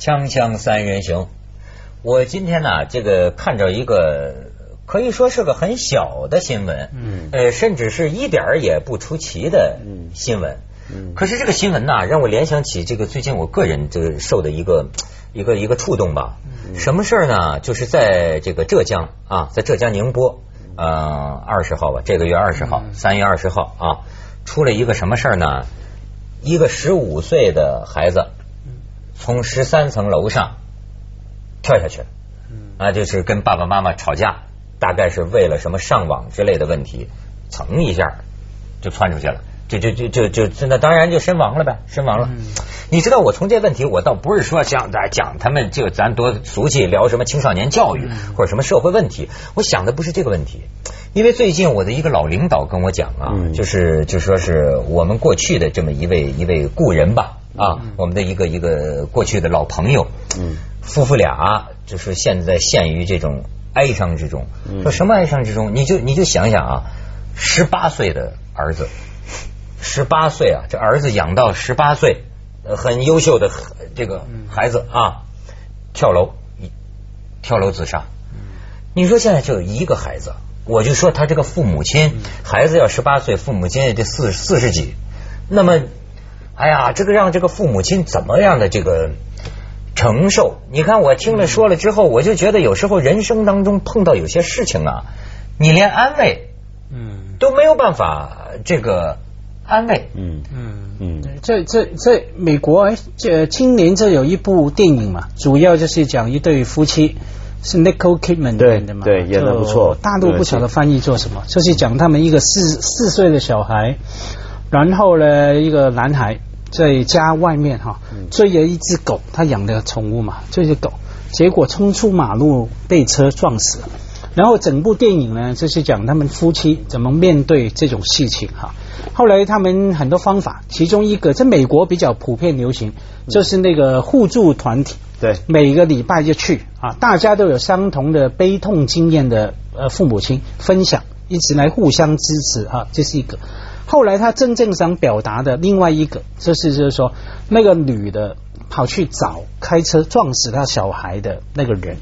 锵锵三人行，我今天呢，这个看着一个可以说是个很小的新闻，嗯，呃，甚至是一点儿也不出奇的新闻，嗯，可是这个新闻呢，让我联想起这个最近我个人这个受的一个一个一个触动吧。什么事儿呢？就是在这个浙江啊，在浙江宁波，呃，二十号吧，这个月二十号，三月二十号啊，出了一个什么事儿呢？一个十五岁的孩子。从十三层楼上跳下去了，啊，就是跟爸爸妈妈吵架，大概是为了什么上网之类的问题，蹭一下就窜出去了，就就就就就那当然就身亡了呗，身亡了。你知道我从这问题，我倒不是说想讲他们就咱多俗气聊什么青少年教育或者什么社会问题，我想的不是这个问题，因为最近我的一个老领导跟我讲啊，就是就说是我们过去的这么一位一位故人吧。啊，我们的一个一个过去的老朋友，嗯，夫妇俩就是现在陷于这种哀伤之中。说什么哀伤之中？你就你就想想啊，十八岁的儿子，十八岁啊，这儿子养到十八岁，很优秀的这个孩子啊，跳楼，跳楼自杀。你说现在就一个孩子，我就说他这个父母亲，孩子要十八岁，父母亲也得四四十几，那么。哎呀，这个让这个父母亲怎么样的这个承受？你看我听了说了之后，我就觉得有时候人生当中碰到有些事情啊，你连安慰，嗯，都没有办法这个安慰，嗯嗯嗯。这这在美国，这今年这有一部电影嘛，主要就是讲一对夫妻，是 Nicole Kidman 演的嘛，对，演的不错。大陆不晓得翻译做什么，就是讲他们一个四四岁的小孩，然后呢，一个男孩。在家外面哈追了一只狗，他养的宠物嘛，追着狗，结果冲出马路被车撞死了。然后整部电影呢，就是讲他们夫妻怎么面对这种事情哈。后来他们很多方法，其中一个在美国比较普遍流行，就是那个互助团体。对，每个礼拜就去啊，大家都有相同的悲痛经验的呃父母亲分享，一直来互相支持哈，这是一个。后来他真正想表达的另外一个，就是就是说，那个女的跑去找开车撞死他小孩的那个人，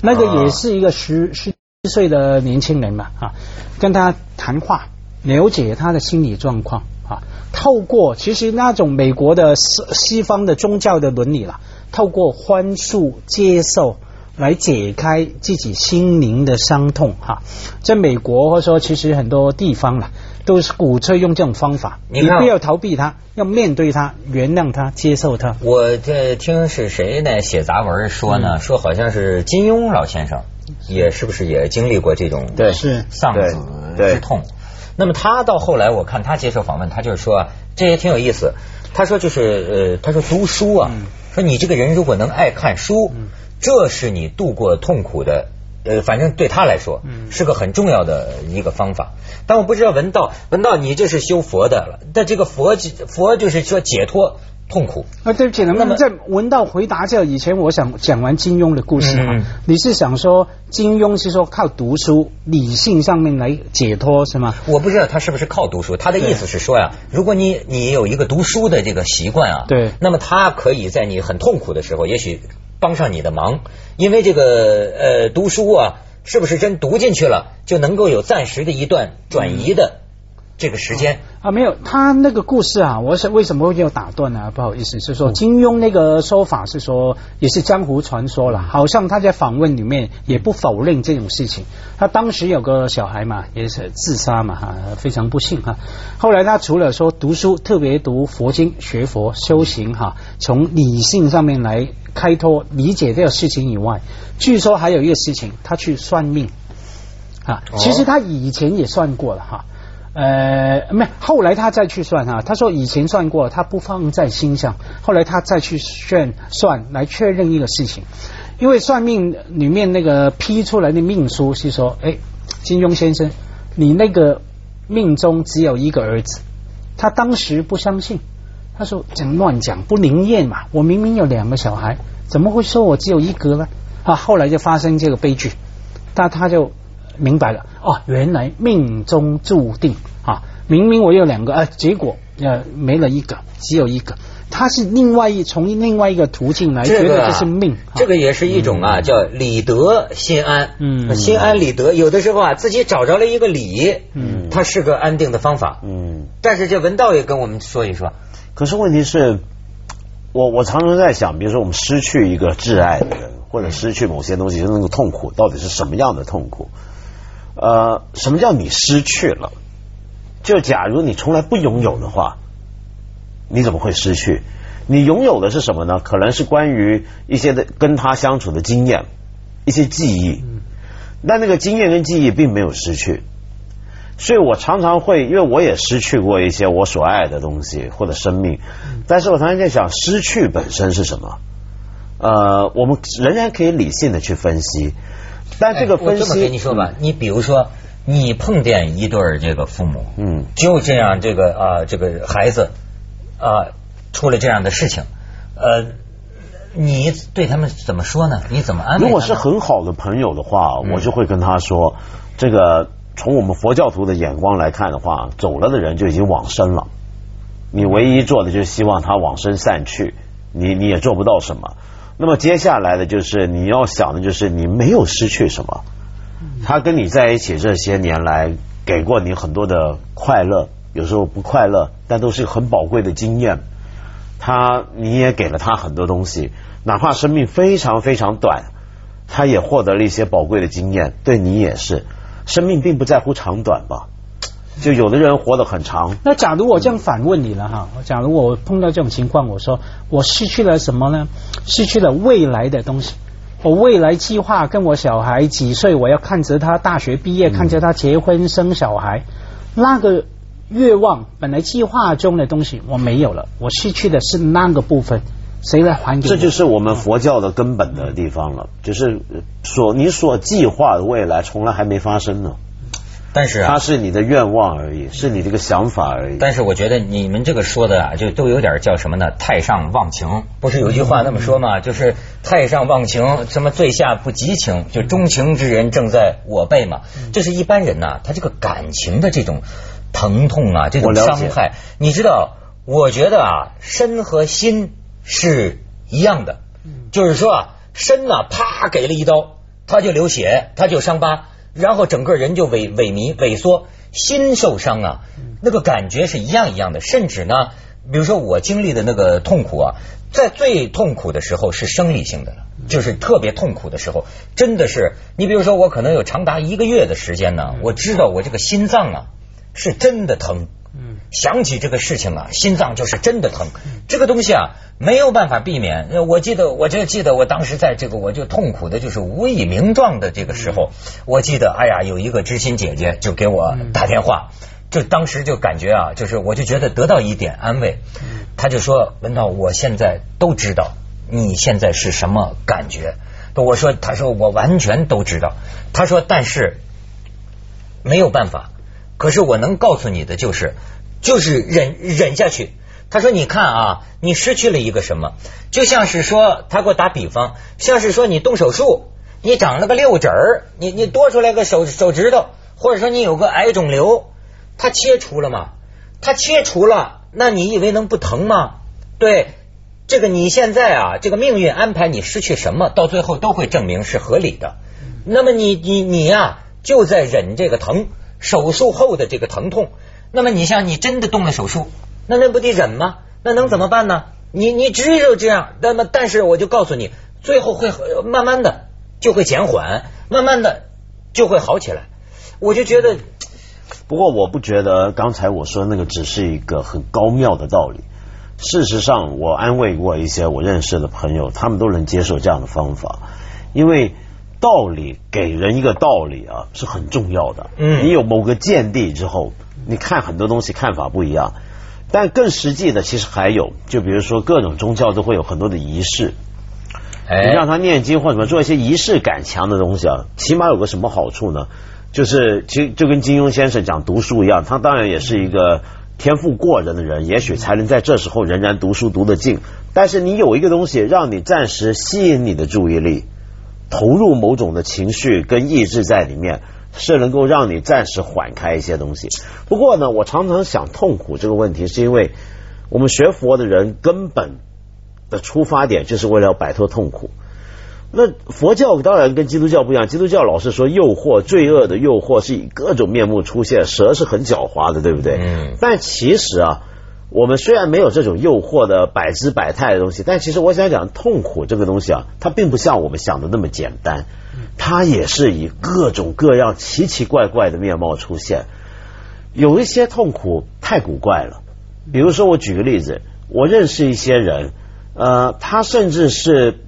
那个也是一个十十岁的年轻人嘛啊，跟他谈话，了解他的心理状况啊，透过其实那种美国的西西方的宗教的伦理了，透过宽恕接受来解开自己心灵的伤痛哈，在美国或者说其实很多地方了。都是鼓吹用这种方法，你不要逃避他，要面对他，原谅他，接受他。我这听是谁呢？写杂文说呢，说好像是金庸老先生，也是不是也经历过这种对是丧子之痛？那么他到后来，我看他接受访问，他就是说这也挺有意思。他说就是呃，他说读书啊，说你这个人如果能爱看书，这是你度过痛苦的。呃，反正对他来说，嗯是个很重要的一个方法。但我不知道文道，文道你这是修佛的了。但这个佛佛就是说解脱痛苦。啊，对不起，能不能在文道回答这以前，我想讲完金庸的故事哈。你是想说金庸是说靠读书理性上面来解脱是吗？我不知道他是不是靠读书。他的意思是说呀，如果你你有一个读书的这个习惯啊，对，那么他可以在你很痛苦的时候，也许。帮上你的忙，因为这个呃读书啊，是不是真读进去了就能够有暂时的一段转移的这个时间啊？没有，他那个故事啊，我是为什么会要打断呢？不好意思，是说金庸那个说法是说也是江湖传说了，好像他在访问里面也不否认这种事情。他当时有个小孩嘛，也是自杀嘛，哈，非常不幸哈。后来他除了说读书，特别读佛经、学佛、修行哈，从理性上面来。开脱理解这个事情以外，据说还有一个事情，他去算命啊。其实他以前也算过了哈，呃，没有，后来他再去算哈。他说以前算过，他不放在心上。后来他再去算算来确认一个事情，因为算命里面那个批出来的命书是说，哎，金庸先生，你那个命中只有一个儿子。他当时不相信。他说：“讲乱讲，不灵验嘛！我明明有两个小孩，怎么会说我只有一个呢？啊，后来就发生这个悲剧，但他就明白了哦，原来命中注定啊！明明我有两个，啊，结果呃没了一个，只有一个。他是另外一从另外一个途径来觉得这是命，这个也是一种啊，叫理得心安。嗯，心安理得，有的时候啊，自己找着了一个理，嗯，它是个安定的方法。嗯，但是这文道也跟我们说一说。可是问题是，我我常常在想，比如说我们失去一个挚爱的人，或者失去某些东西，那个痛苦到底是什么样的痛苦？呃，什么叫你失去了？就假如你从来不拥有的话。你怎么会失去？你拥有的是什么呢？可能是关于一些的跟他相处的经验，一些记忆。但那个经验跟记忆并没有失去，所以我常常会，因为我也失去过一些我所爱的东西或者生命。但是我常常在想，失去本身是什么？呃，我们仍然可以理性的去分析。但这个分析，我这么跟你说吧，你比如说，你碰见一对这个父母，嗯，就这样，这个啊，这个孩子。啊，出了这样的事情，呃，你对他们怎么说呢？你怎么安慰？如果是很好的朋友的话，我就会跟他说：这个从我们佛教徒的眼光来看的话，走了的人就已经往生了。你唯一做的就是希望他往生散去，你你也做不到什么。那么接下来的就是你要想的就是你没有失去什么，他跟你在一起这些年来给过你很多的快乐。有时候不快乐，但都是很宝贵的经验。他你也给了他很多东西，哪怕生命非常非常短，他也获得了一些宝贵的经验。对你也是，生命并不在乎长短吧？就有的人活得很长。那假如我这样反问你了哈，假如我碰到这种情况，我说我失去了什么呢？失去了未来的东西。我未来计划跟我小孩几岁，我要看着他大学毕业，看着他结婚生小孩，那个。愿望本来计划中的东西我没有了，我失去的是那个部分，谁来还给？这就是我们佛教的根本的地方了，就是所你所计划的未来从来还没发生呢。但是啊，它是你的愿望而已，是你这个想法而已。但是我觉得你们这个说的啊，就都有点叫什么呢？太上忘情，不是有句话那么说吗？就是太上忘情，什么最下不及情，就钟情之人正在我辈嘛。这是一般人呐，他这个感情的这种。疼痛啊，这种伤害，你知道？我觉得啊，身和心是一样的，就是说啊，身呢，啪给了一刀，他就流血，他就伤疤，然后整个人就萎萎靡萎缩。心受伤啊，那个感觉是一样一样的。甚至呢，比如说我经历的那个痛苦啊，在最痛苦的时候是生理性的了，就是特别痛苦的时候，真的是你比如说我可能有长达一个月的时间呢，我知道我这个心脏啊。是真的疼，嗯，想起这个事情啊，心脏就是真的疼。这个东西啊，没有办法避免。我记得，我就记得我当时在这个，我就痛苦的，就是无以名状的这个时候，我记得，哎呀，有一个知心姐姐就给我打电话，就当时就感觉啊，就是我就觉得得到一点安慰。他就说：“文涛，我现在都知道你现在是什么感觉。”我说：“他说我完全都知道。”他说：“但是没有办法。”可是我能告诉你的就是，就是忍忍下去。他说：“你看啊，你失去了一个什么？就像是说，他给我打比方，像是说你动手术，你长了个六指儿，你你多出来个手手指头，或者说你有个癌肿瘤，他切除了吗？他切除了，那你以为能不疼吗？对，这个你现在啊，这个命运安排你失去什么，到最后都会证明是合理的。那么你你你呀，就在忍这个疼。”手术后的这个疼痛，那么你像你真的动了手术，那那不得忍吗？那能怎么办呢？你你只有这样，那么但是我就告诉你，最后会慢慢的就会减缓，慢慢的就会好起来。我就觉得，不过我不觉得刚才我说那个只是一个很高妙的道理。事实上，我安慰过一些我认识的朋友，他们都能接受这样的方法，因为。道理给人一个道理啊是很重要的。嗯，你有某个见地之后，你看很多东西看法不一样。但更实际的其实还有，就比如说各种宗教都会有很多的仪式。你让他念经或什么做一些仪式感强的东西啊，起码有个什么好处呢？就是其实就跟金庸先生讲读书一样，他当然也是一个天赋过人的人，也许才能在这时候仍然读书读得进。但是你有一个东西让你暂时吸引你的注意力。投入某种的情绪跟意志在里面，是能够让你暂时缓开一些东西。不过呢，我常常想痛苦这个问题，是因为我们学佛的人根本的出发点就是为了要摆脱痛苦。那佛教当然跟基督教不一样，基督教老是说诱惑、罪恶的诱惑是以各种面目出现，蛇是很狡猾的，对不对？嗯。但其实啊，我们虽然没有这种诱惑的百姿百态的东西，但其实我想讲，痛苦这个东西啊，它并不像我们想的那么简单，它也是以各种各样奇奇怪怪的面貌出现。有一些痛苦太古怪了，比如说我举个例子，我认识一些人，呃，他甚至是。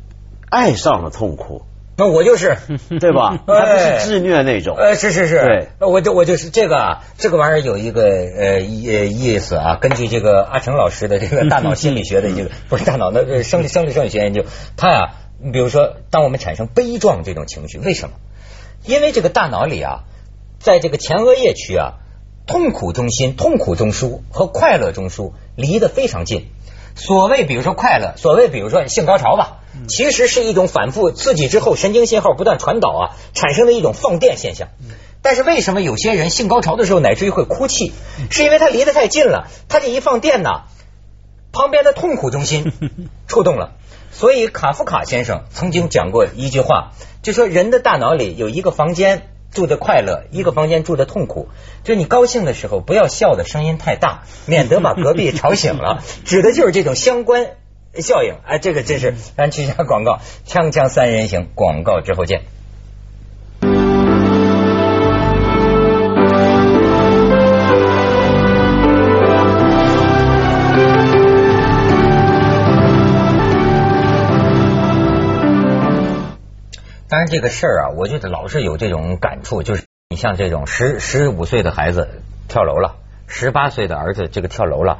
爱上了痛苦，那我就是，对吧？他不是自虐那种。呃，是是是，对，我就我就是这个啊，这个玩意儿有一个呃意意思啊。根据这个阿成老师的这个大脑心理学的这个不是大脑的生理生理生理学研究，他呀，你比如说，当我们产生悲壮这种情绪，为什么？因为这个大脑里啊，在这个前额叶区啊，痛苦中心、痛苦中枢和快乐中枢离得非常近。所谓比如说快乐，所谓比如说性高潮吧。其实是一种反复刺激之后，神经信号不断传导啊，产生的一种放电现象。但是为什么有些人性高潮的时候乃至于会哭泣？是因为他离得太近了，他这一放电呢，旁边的痛苦中心 触动了。所以卡夫卡先生曾经讲过一句话，就说人的大脑里有一个房间住的快乐，一个房间住的痛苦。就你高兴的时候，不要笑的声音太大，免得把隔壁 吵醒了。指的就是这种相关。效应哎，这个真是咱去下广告，锵锵三人行广告之后见。当然，这个事儿啊，我觉得老是有这种感触，就是你像这种十十五岁的孩子跳楼了，十八岁的儿子这个跳楼了。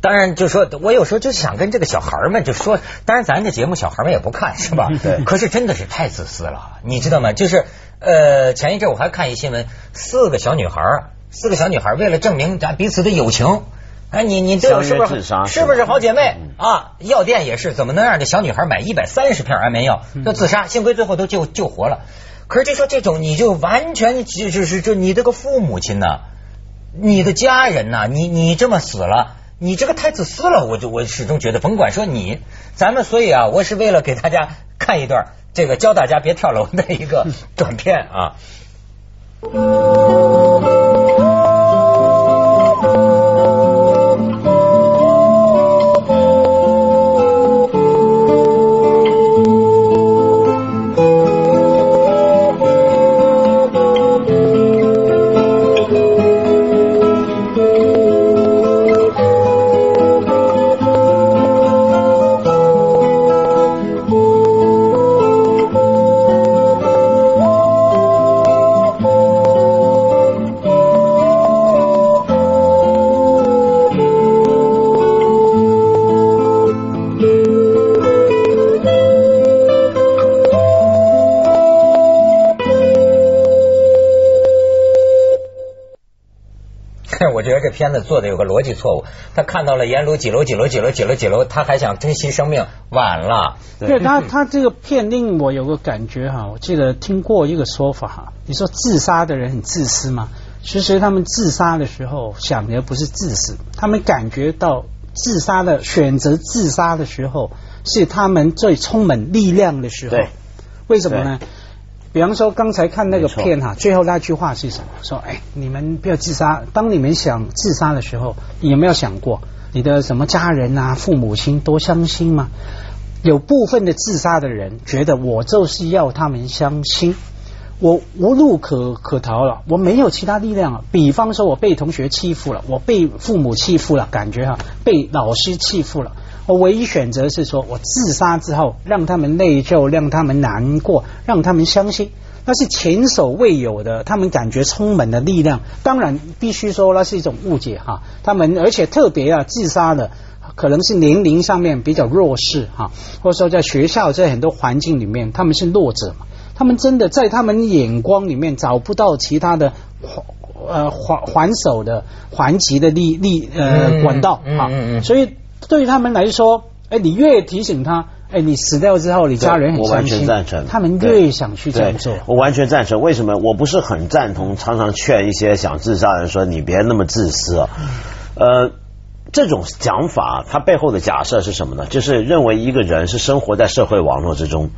当然，就说我有时候就想跟这个小孩们就说，当然咱这节目小孩们也不看是吧？对。可是真的是太自私了，你知道吗？就是呃，前一阵我还看一新闻，四个小女孩，四个小女孩为了证明咱彼此的友情，哎，你你对我是不是是不是好姐妹啊？药店也是，怎么能让这小女孩买一百三十片安眠药要自杀？幸亏最后都救救活了。可是就说这种，你就完全就是就你这个父母亲呐，你的家人呐，你你这么死了。你这个太自私了，我就我始终觉得，甭管说你，咱们所以啊，我是为了给大家看一段这个教大家别跳楼的一个 短片啊。片子做的有个逻辑错误，他看到了沿路几楼几楼几楼几楼几楼，他还想珍惜生命，晚了。对他，他这个片令我有个感觉哈，我记得听过一个说法哈，你说自杀的人很自私吗？其实他们自杀的时候想的不是自私，他们感觉到自杀的选择自杀的时候是他们最充满力量的时候。为什么呢？比方说，刚才看那个片哈，最后那句话是什么？说，哎，你们不要自杀。当你们想自杀的时候，你有没有想过你的什么家人啊、父母亲多伤心吗？有部分的自杀的人觉得，我就是要他们伤心，我无路可可逃了，我没有其他力量了。比方说，我被同学欺负了，我被父母欺负了，感觉哈被老师欺负了。我唯一选择是说，我自杀之后，让他们内疚，让他们难过，让他们伤心，那是前所未有的。他们感觉充满了力量。当然，必须说那是一种误解哈。他们而且特别啊，自杀的可能是年龄上面比较弱势哈，或者说在学校在很多环境里面他们是弱者嘛。他们真的在他们眼光里面找不到其他的呃还还手的还击的力力呃管道啊，所以。对于他们来说，哎，你越提醒他，哎，你死掉之后，你家人很伤心，他们越想去这样做。我完全赞成。为什么？我不是很赞同，常常劝一些想自杀的人说：“你别那么自私啊。”呃，这种讲法，它背后的假设是什么呢？就是认为一个人是生活在社会网络之中，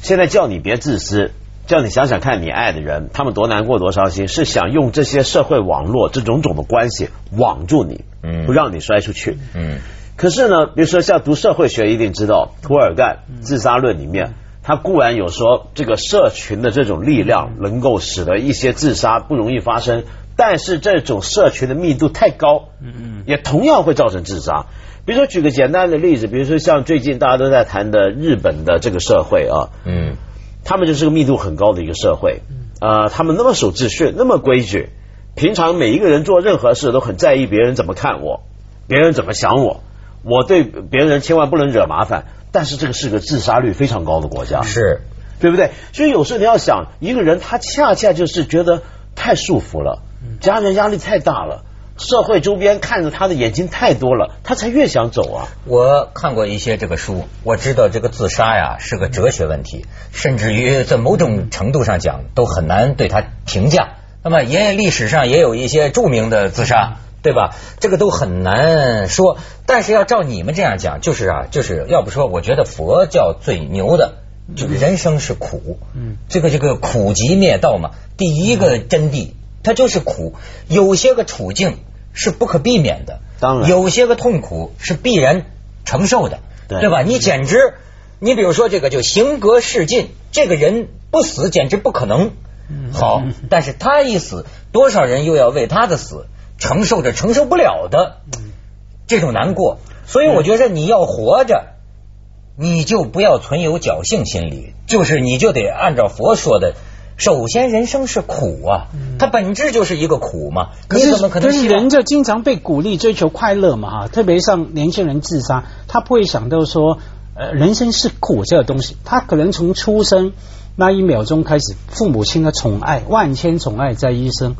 现在叫你别自私，叫你想想看你爱的人，他们多难过多伤心，是想用这些社会网络这种种的关系网住你，嗯，不让你摔出去，嗯。可是呢，比如说像读社会学一定知道，涂尔干自杀论里面，他固然有说这个社群的这种力量能够使得一些自杀不容易发生。但是这种社群的密度太高，嗯嗯，也同样会造成自杀。比如说举个简单的例子，比如说像最近大家都在谈的日本的这个社会啊，嗯，他们就是个密度很高的一个社会，啊，他们那么守秩序，那么规矩，平常每一个人做任何事都很在意别人怎么看我，别人怎么想我，我对别人千万不能惹麻烦。但是这个是个自杀率非常高的国家，是对不对？所以有时候你要想，一个人他恰恰就是觉得太束缚了。家人压力太大了，社会周边看着他的眼睛太多了，他才越想走啊。我看过一些这个书，我知道这个自杀呀是个哲学问题，甚至于在某种程度上讲都很难对他评价。那么也历史上也有一些著名的自杀，对吧？这个都很难说。但是要照你们这样讲，就是啊，就是要不说，我觉得佛教最牛的，就是人生是苦，嗯，这个这个苦集灭道嘛，第一个真谛。它就是苦，有些个处境是不可避免的，当然，有些个痛苦是必然承受的，对吧？你简直，你比如说这个就行格世尽，这个人不死简直不可能。好，但是他一死，多少人又要为他的死承受着承受不了的这种难过。所以我觉得你要活着，你就不要存有侥幸心理，就是你就得按照佛说的。首先，人生是苦啊，它本质就是一个苦嘛。可是，可是人就经常被鼓励追求快乐嘛，哈，特别像年轻人自杀，他不会想到说，呃，人生是苦这个东西。他可能从出生那一秒钟开始，父母亲的宠爱，万千宠爱在一生，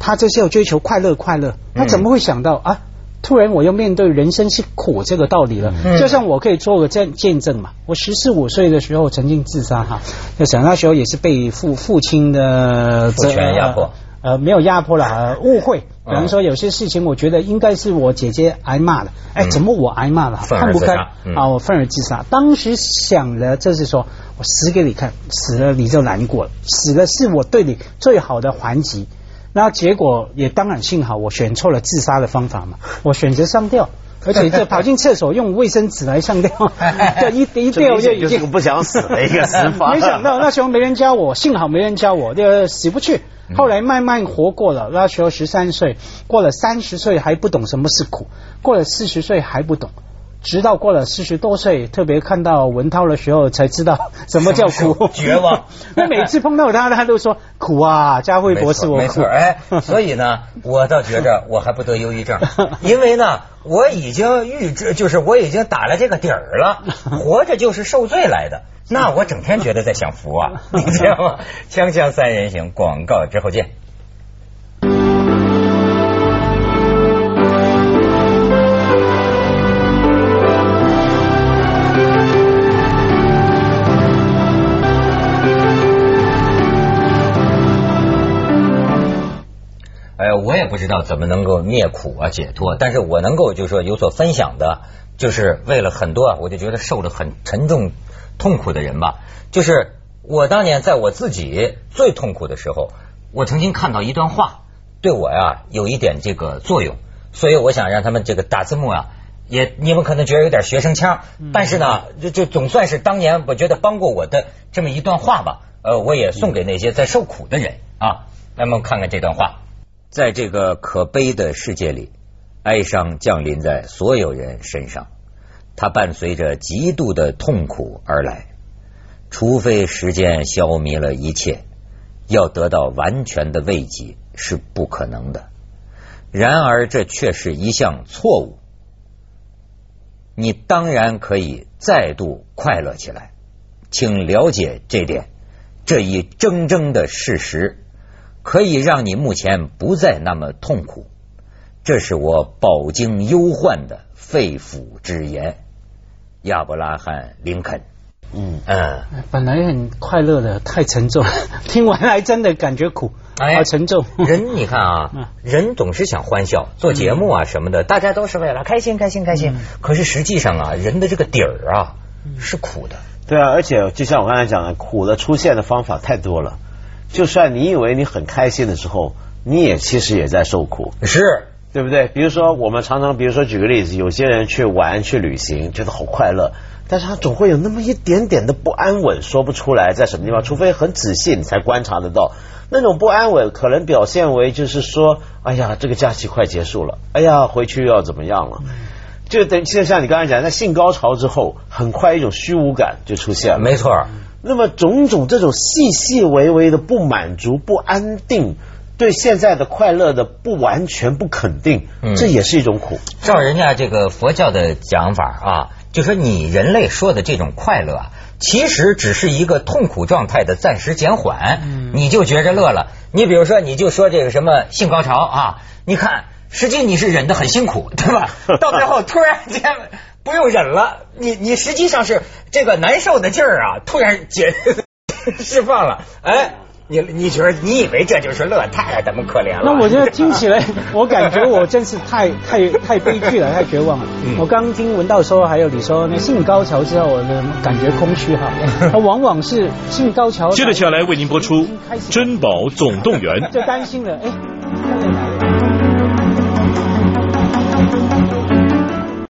他就是要追求快乐，快乐，他怎么会想到啊？突然，我又面对人生是苦这个道理了。就像我可以做个见见证嘛。我十四五岁的时候曾经自杀哈，就想那时候也是被父父亲的父权压迫，呃，没有压迫了，误会。比方说有些事情，我觉得应该是我姐姐挨骂了，哎，怎么我挨骂了？看不开啊，我愤而自杀。当时想的就是说我死给你看，死了你就难过了，死了是我对你最好的还击。那结果也当然幸好我选错了自杀的方法嘛，我选择上吊，而且这跑进厕所用卫生纸来上吊，这一一吊就已经不想死的一个死法。没想到那时候没人教我，幸好没人教我，就死不去。后来慢慢活过了，那时候十三岁，过了三十岁还不懂什么是苦，过了四十岁还不懂。直到过了四十多岁，特别看到文涛的时候，才知道什么叫苦，绝望。那每次碰到他，他都说苦啊，佳慧博士，我苦。哎，所以呢，我倒觉着我还不得忧郁症，因为呢，我已经预知，就是我已经打了这个底儿了，活着就是受罪来的。那我整天觉得在享福啊，你知道吗？锵锵三人行，广告之后见。也不知道怎么能够灭苦啊解脱，但是我能够就是说有所分享的，就是为了很多啊，我就觉得受了很沉重痛苦的人吧。就是我当年在我自己最痛苦的时候，我曾经看到一段话，对我呀有一点这个作用，所以我想让他们这个打字幕啊，也你们可能觉得有点学生腔，但是呢，就就总算是当年我觉得帮过我的这么一段话吧。呃，我也送给那些在受苦的人啊，那么看看这段话。在这个可悲的世界里，哀伤降临在所有人身上，它伴随着极度的痛苦而来。除非时间消弭了一切，要得到完全的慰藉是不可能的。然而，这却是一项错误。你当然可以再度快乐起来，请了解这点，这一铮铮的事实。可以让你目前不再那么痛苦，这是我饱经忧患的肺腑之言。亚伯拉罕·林肯。嗯嗯，本来很快乐的，太沉重，听完还真的感觉苦，好沉重。人你看啊，人总是想欢笑，做节目啊什么的，大家都是为了开心开心开心。可是实际上啊，人的这个底儿啊是苦的。对啊，而且就像我刚才讲的，苦的出现的方法太多了。就算你以为你很开心的时候，你也其实也在受苦，是对不对？比如说我们常常，比如说举个例子，有些人去玩去旅行，觉得好快乐。但是他总会有那么一点点的不安稳，说不出来在什么地方，除非很仔细你才观察得到。那种不安稳可能表现为就是说，哎呀，这个假期快结束了，哎呀，回去又要怎么样了？就等就像你刚才讲，在性高潮之后，很快一种虚无感就出现了。没错。那么种种这种细细微微的不满足、不安定，对现在的快乐的不完全不肯定，这也是一种苦。照人家这个佛教的讲法啊。就说你人类说的这种快乐啊，其实只是一个痛苦状态的暂时减缓，嗯你就觉着乐了。你比如说，你就说这个什么性高潮啊，你看，实际你是忍得很辛苦，对吧？到最后突然间不用忍了，你你实际上是这个难受的劲儿啊，突然解 释放了，哎。你你觉得你以为这就是乐？太怎么可怜了？那我觉得听起来，我感觉我真是太太太悲剧了，太绝望了。我刚听文道说，还有你说那性高潮之后，我的感觉空虚哈。他往往是性高潮。接着下来为您播出《珍宝总动员》。就担心了，哎。